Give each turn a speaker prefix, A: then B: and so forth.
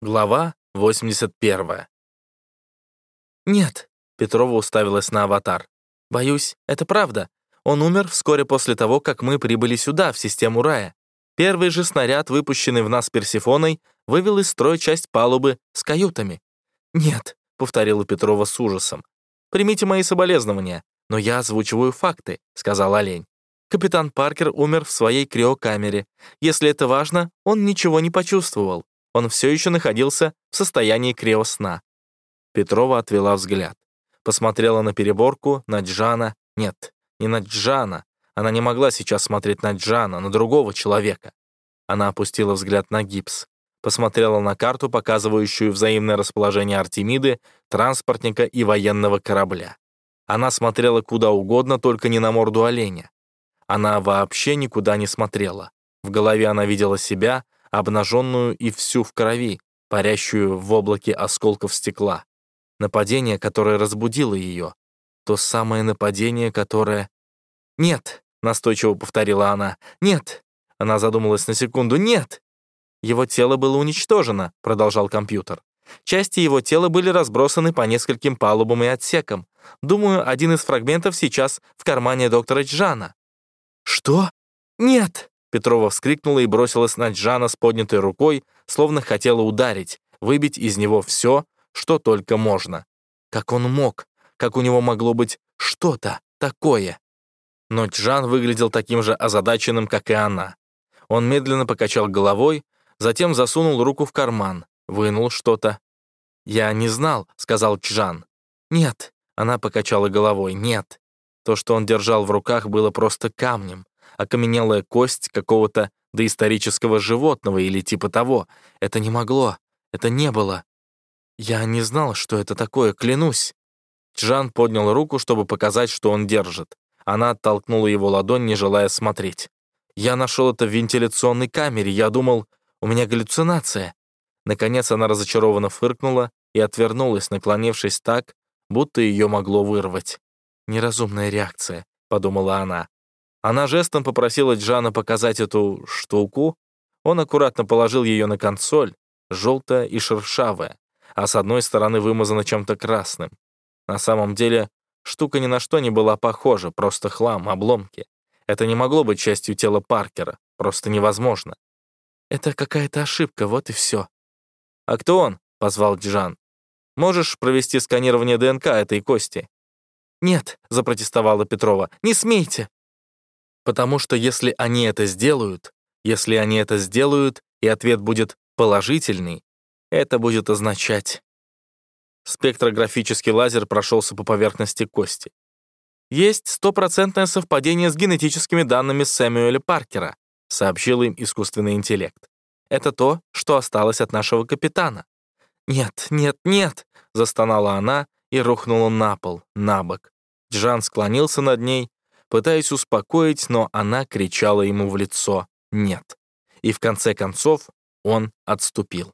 A: Глава 81. «Нет», — Петрова уставилась на аватар. «Боюсь, это правда. Он умер вскоре после того, как мы прибыли сюда, в систему рая. Первый же снаряд, выпущенный в нас Персифоной, вывел из строя часть палубы с каютами». «Нет», — повторила Петрова с ужасом. «Примите мои соболезнования, но я озвучиваю факты», — сказал олень. Капитан Паркер умер в своей криокамере. Если это важно, он ничего не почувствовал. Он все еще находился в состоянии криосна. Петрова отвела взгляд. Посмотрела на переборку, на Джана. Нет, не на Джана. Она не могла сейчас смотреть на Джана, на другого человека. Она опустила взгляд на гипс. Посмотрела на карту, показывающую взаимное расположение Артемиды, транспортника и военного корабля. Она смотрела куда угодно, только не на морду оленя. Она вообще никуда не смотрела. В голове она видела себя, обнаженную и всю в крови, парящую в облаке осколков стекла. Нападение, которое разбудило ее. То самое нападение, которое... «Нет!» — настойчиво повторила она. «Нет!» Она задумалась на секунду. «Нет!» «Его тело было уничтожено», — продолжал компьютер. «Части его тела были разбросаны по нескольким палубам и отсекам. Думаю, один из фрагментов сейчас в кармане доктора Джана». «Что?» «Нет!» Петрова вскрикнула и бросилась на Джана с поднятой рукой, словно хотела ударить, выбить из него все, что только можно. Как он мог? Как у него могло быть что-то такое? Но Джан выглядел таким же озадаченным, как и она. Он медленно покачал головой, затем засунул руку в карман, вынул что-то. «Я не знал», — сказал Джан. «Нет», — она покачала головой, «нет». То, что он держал в руках, было просто камнем, окаменелая кость какого-то доисторического животного или типа того. Это не могло. Это не было. Я не знал, что это такое, клянусь. Джан поднял руку, чтобы показать, что он держит. Она оттолкнула его ладонь, не желая смотреть. «Я нашел это в вентиляционной камере. Я думал, у меня галлюцинация». Наконец она разочарованно фыркнула и отвернулась, наклонившись так, будто ее могло вырвать. «Неразумная реакция», — подумала она. Она жестом попросила Джана показать эту штуку. Он аккуратно положил ее на консоль, желтая и шершавая, а с одной стороны вымазана чем-то красным. На самом деле, штука ни на что не была похожа, просто хлам, обломки. Это не могло быть частью тела Паркера, просто невозможно. «Это какая-то ошибка, вот и все». «А кто он?» — позвал Джан. «Можешь провести сканирование ДНК этой кости?» «Нет», — запротестовала Петрова, — «не смейте». Потому что если они это сделают, если они это сделают, и ответ будет положительный, это будет означать... Спектрографический лазер прошелся по поверхности кости. «Есть стопроцентное совпадение с генетическими данными Сэмюэля Паркера», сообщил им искусственный интеллект. «Это то, что осталось от нашего капитана». «Нет, нет, нет!» — застонала она и рухнула на пол, на бок. Джан склонился над ней пытаясь успокоить, но она кричала ему в лицо «нет». И в конце концов он отступил.